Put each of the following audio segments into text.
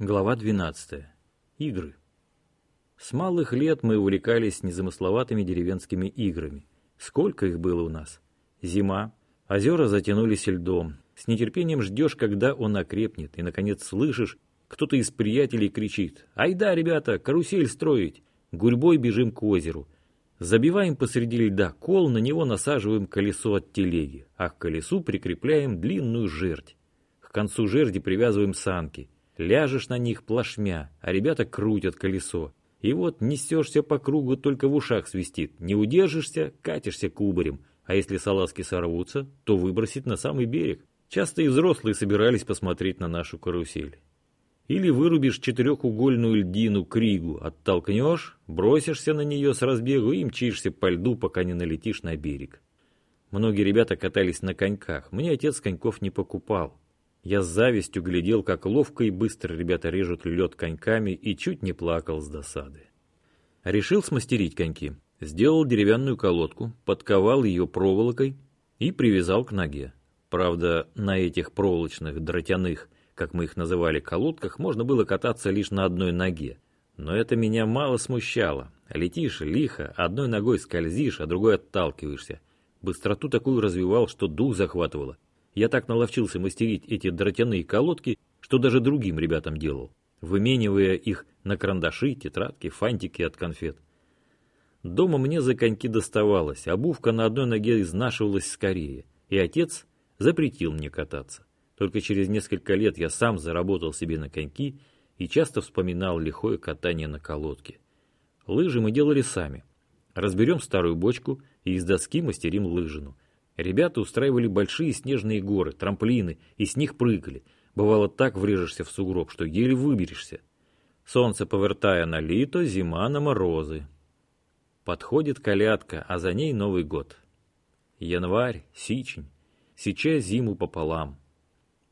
Глава 12. Игры. С малых лет мы увлекались незамысловатыми деревенскими играми. Сколько их было у нас? Зима, озера затянулись льдом. С нетерпением ждешь, когда он окрепнет, и, наконец, слышишь, кто-то из приятелей кричит «Ай да, ребята, карусель строить!» Гурьбой бежим к озеру. Забиваем посреди льда кол, на него насаживаем колесо от телеги, а к колесу прикрепляем длинную жердь. К концу жерди привязываем санки – Ляжешь на них плашмя, а ребята крутят колесо. И вот несешься по кругу, только в ушах свистит. Не удержишься, катишься кубарем. А если салазки сорвутся, то выбросить на самый берег. Часто и взрослые собирались посмотреть на нашу карусель. Или вырубишь четырехугольную льдину кригу, оттолкнешь, бросишься на нее с разбегу и мчишься по льду, пока не налетишь на берег. Многие ребята катались на коньках. Мне отец коньков не покупал. Я с завистью глядел, как ловко и быстро ребята режут лед коньками и чуть не плакал с досады. Решил смастерить коньки. Сделал деревянную колодку, подковал ее проволокой и привязал к ноге. Правда, на этих проволочных, дротяных, как мы их называли, колодках можно было кататься лишь на одной ноге. Но это меня мало смущало. Летишь лихо, одной ногой скользишь, а другой отталкиваешься. Быстроту такую развивал, что дух захватывало. Я так наловчился мастерить эти дротяные колодки, что даже другим ребятам делал, выменивая их на карандаши, тетрадки, фантики от конфет. Дома мне за коньки доставалось, обувка на одной ноге изнашивалась скорее, и отец запретил мне кататься. Только через несколько лет я сам заработал себе на коньки и часто вспоминал лихое катание на колодке. Лыжи мы делали сами. Разберем старую бочку и из доски мастерим лыжину – Ребята устраивали большие снежные горы, трамплины, и с них прыгали. Бывало так врежешься в сугроб, что еле выберешься. Солнце повертая на лито, зима на морозы. Подходит колядка, а за ней Новый год. Январь, сичень, сейчас зиму пополам.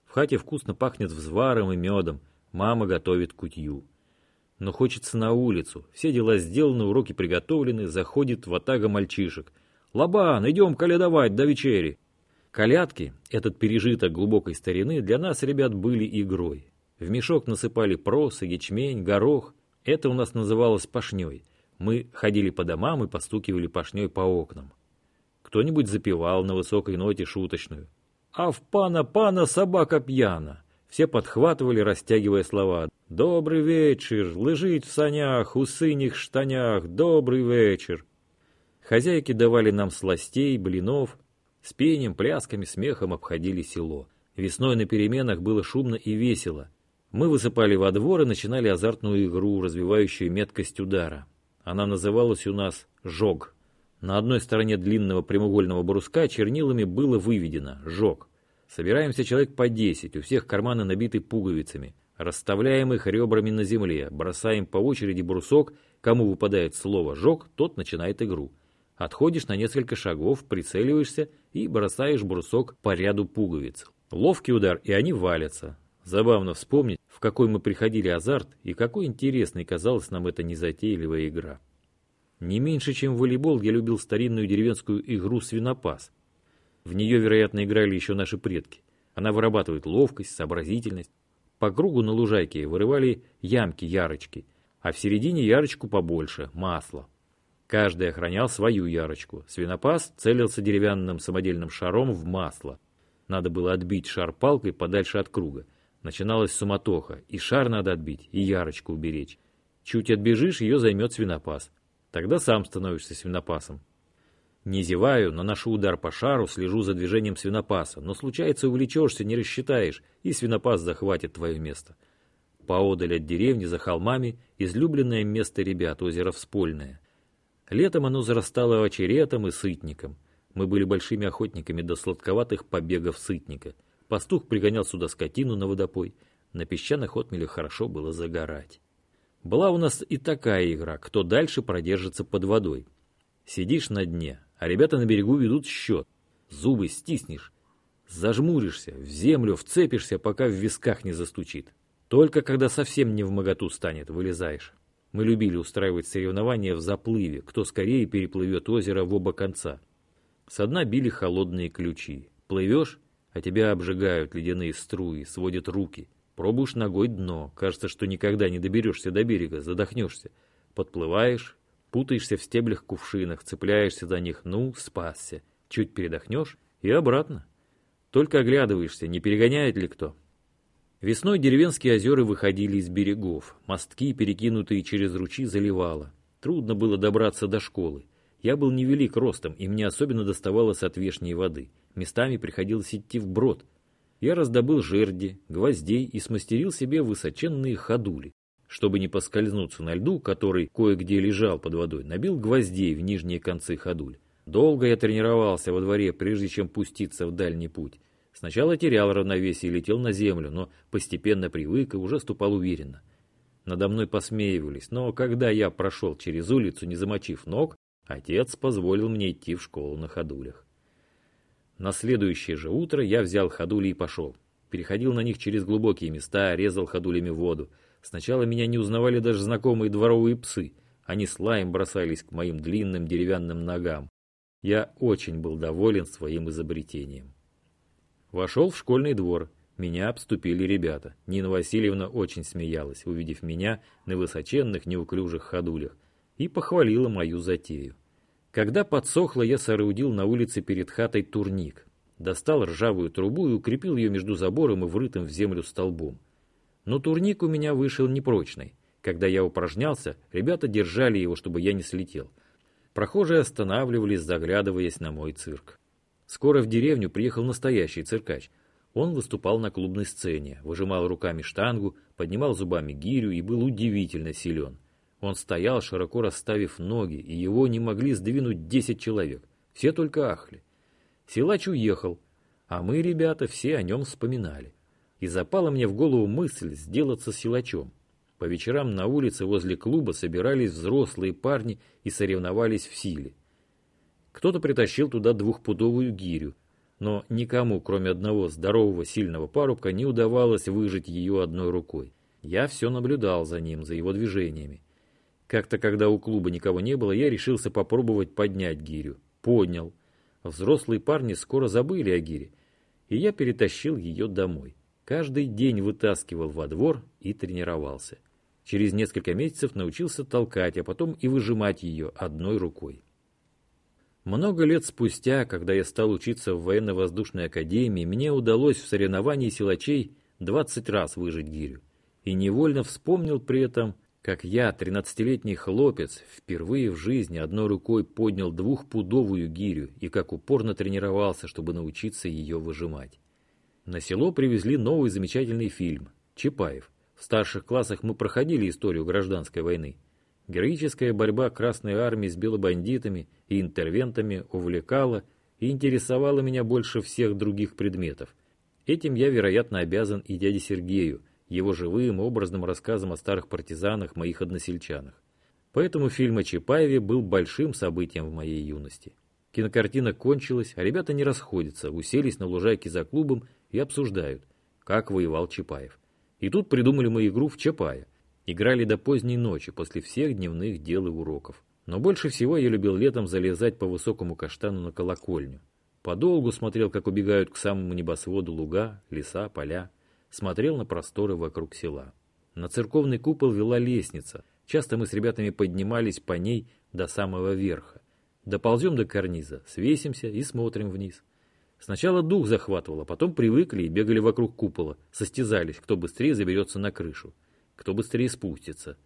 В хате вкусно пахнет взваром и медом, мама готовит кутью. Но хочется на улицу, все дела сделаны, уроки приготовлены, заходит ватага мальчишек – «Лобан, идем колядовать до вечери!» Колядки, этот пережиток глубокой старины, для нас, ребят, были игрой. В мешок насыпали просы, ячмень, горох. Это у нас называлось пашней. Мы ходили по домам и постукивали пашней по окнам. Кто-нибудь запевал на высокой ноте шуточную. «А в пана-пана собака пьяна!» Все подхватывали, растягивая слова. «Добрый вечер! Лежить в санях, у синих штанях! Добрый вечер!» Хозяйки давали нам сластей, блинов. С пением, плясками, смехом обходили село. Весной на переменах было шумно и весело. Мы высыпали во двор и начинали азартную игру, развивающую меткость удара. Она называлась у нас «жог». На одной стороне длинного прямоугольного бруска чернилами было выведено «жог». Собираемся человек по десять, у всех карманы набиты пуговицами. Расставляем их ребрами на земле, бросаем по очереди брусок, кому выпадает слово «жог», тот начинает игру. Отходишь на несколько шагов, прицеливаешься и бросаешь брусок по ряду пуговиц. Ловкий удар, и они валятся. Забавно вспомнить, в какой мы приходили азарт и какой интересной казалась нам эта незатейливая игра. Не меньше, чем волейбол, я любил старинную деревенскую игру «Свинопас». В нее, вероятно, играли еще наши предки. Она вырабатывает ловкость, сообразительность. По кругу на лужайке вырывали ямки-ярочки, а в середине ярочку побольше – масло. Каждый охранял свою ярочку. Свинопас целился деревянным самодельным шаром в масло. Надо было отбить шар палкой подальше от круга. Начиналась суматоха. И шар надо отбить, и ярочку уберечь. Чуть отбежишь, ее займет свинопас. Тогда сам становишься свинопасом. Не зеваю, наношу удар по шару, слежу за движением свинопаса. Но случается, увлечешься, не рассчитаешь, и свинопас захватит твое место. Поодаль от деревни, за холмами, излюбленное место ребят, озеро Вспольное. Летом оно зарастало очеретом и сытником. Мы были большими охотниками до сладковатых побегов сытника. Пастух пригонял сюда скотину на водопой. На песчаных отмелях хорошо было загорать. Была у нас и такая игра, кто дальше продержится под водой. Сидишь на дне, а ребята на берегу ведут счет. Зубы стиснешь, зажмуришься, в землю вцепишься, пока в висках не застучит. Только когда совсем не в моготу станет, вылезаешь. Мы любили устраивать соревнования в заплыве, кто скорее переплывет озеро в оба конца. Со дна били холодные ключи. Плывешь, а тебя обжигают ледяные струи, сводят руки. Пробуешь ногой дно, кажется, что никогда не доберешься до берега, задохнешься. Подплываешь, путаешься в стеблях кувшинах, цепляешься за них, ну, спасся. Чуть передохнешь и обратно. Только оглядываешься, не перегоняет ли кто. Весной деревенские озера выходили из берегов, мостки, перекинутые через ручьи, заливало. Трудно было добраться до школы. Я был невелик ростом, и мне особенно доставалось от вешней воды. Местами приходилось идти вброд. Я раздобыл жерди, гвоздей и смастерил себе высоченные ходули. Чтобы не поскользнуться на льду, который кое-где лежал под водой, набил гвоздей в нижние концы ходуль. Долго я тренировался во дворе, прежде чем пуститься в дальний путь. Сначала терял равновесие и летел на землю, но постепенно привык и уже ступал уверенно. Надо мной посмеивались, но когда я прошел через улицу, не замочив ног, отец позволил мне идти в школу на ходулях. На следующее же утро я взял ходули и пошел. Переходил на них через глубокие места, резал ходулями воду. Сначала меня не узнавали даже знакомые дворовые псы. Они с лаем бросались к моим длинным деревянным ногам. Я очень был доволен своим изобретением. Вошел в школьный двор. Меня обступили ребята. Нина Васильевна очень смеялась, увидев меня на высоченных неуклюжих ходулях, и похвалила мою затею. Когда подсохло, я соорудил на улице перед хатой турник. Достал ржавую трубу и укрепил ее между забором и врытым в землю столбом. Но турник у меня вышел непрочный. Когда я упражнялся, ребята держали его, чтобы я не слетел. Прохожие останавливались, заглядываясь на мой цирк. Скоро в деревню приехал настоящий циркач – он выступал на клубной сцене, выжимал руками штангу, поднимал зубами гирю и был удивительно силен. Он стоял, широко расставив ноги, и его не могли сдвинуть десять человек. Все только ахли. Силач уехал, а мы, ребята, все о нем вспоминали. И запала мне в голову мысль сделаться силачом. По вечерам на улице возле клуба собирались взрослые парни и соревновались в силе. Кто-то притащил туда двухпудовую гирю, но никому, кроме одного здорового сильного парубка, не удавалось выжить ее одной рукой. Я все наблюдал за ним, за его движениями. Как-то, когда у клуба никого не было, я решился попробовать поднять гирю. Поднял. Взрослые парни скоро забыли о гире, и я перетащил ее домой. Каждый день вытаскивал во двор и тренировался. Через несколько месяцев научился толкать, а потом и выжимать ее одной рукой. Много лет спустя, когда я стал учиться в военно-воздушной академии, мне удалось в соревновании силачей 20 раз выжить гирю. И невольно вспомнил при этом, как я, 13-летний хлопец, впервые в жизни одной рукой поднял двухпудовую гирю и как упорно тренировался, чтобы научиться ее выжимать. На село привезли новый замечательный фильм «Чапаев». В старших классах мы проходили историю гражданской войны. Героическая борьба Красной Армии с белобандитами и интервентами увлекала и интересовала меня больше всех других предметов. Этим я, вероятно, обязан и дяде Сергею, его живым образным рассказом о старых партизанах, моих односельчанах. Поэтому фильм о Чапаеве был большим событием в моей юности. Кинокартина кончилась, а ребята не расходятся, уселись на лужайке за клубом и обсуждают, как воевал Чапаев. И тут придумали мы игру в Чапая. Играли до поздней ночи, после всех дневных дел и уроков. Но больше всего я любил летом залезать по высокому каштану на колокольню. Подолгу смотрел, как убегают к самому небосводу луга, леса, поля. Смотрел на просторы вокруг села. На церковный купол вела лестница. Часто мы с ребятами поднимались по ней до самого верха. Доползем до карниза, свесимся и смотрим вниз. Сначала дух захватывало, потом привыкли и бегали вокруг купола, состязались, кто быстрее заберется на крышу кто быстрее спустится.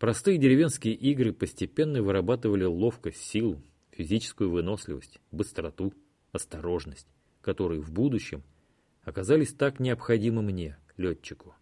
Простые деревенские игры постепенно вырабатывали ловкость, силу, физическую выносливость, быстроту, осторожность, которые в будущем оказались так необходимы мне, летчику.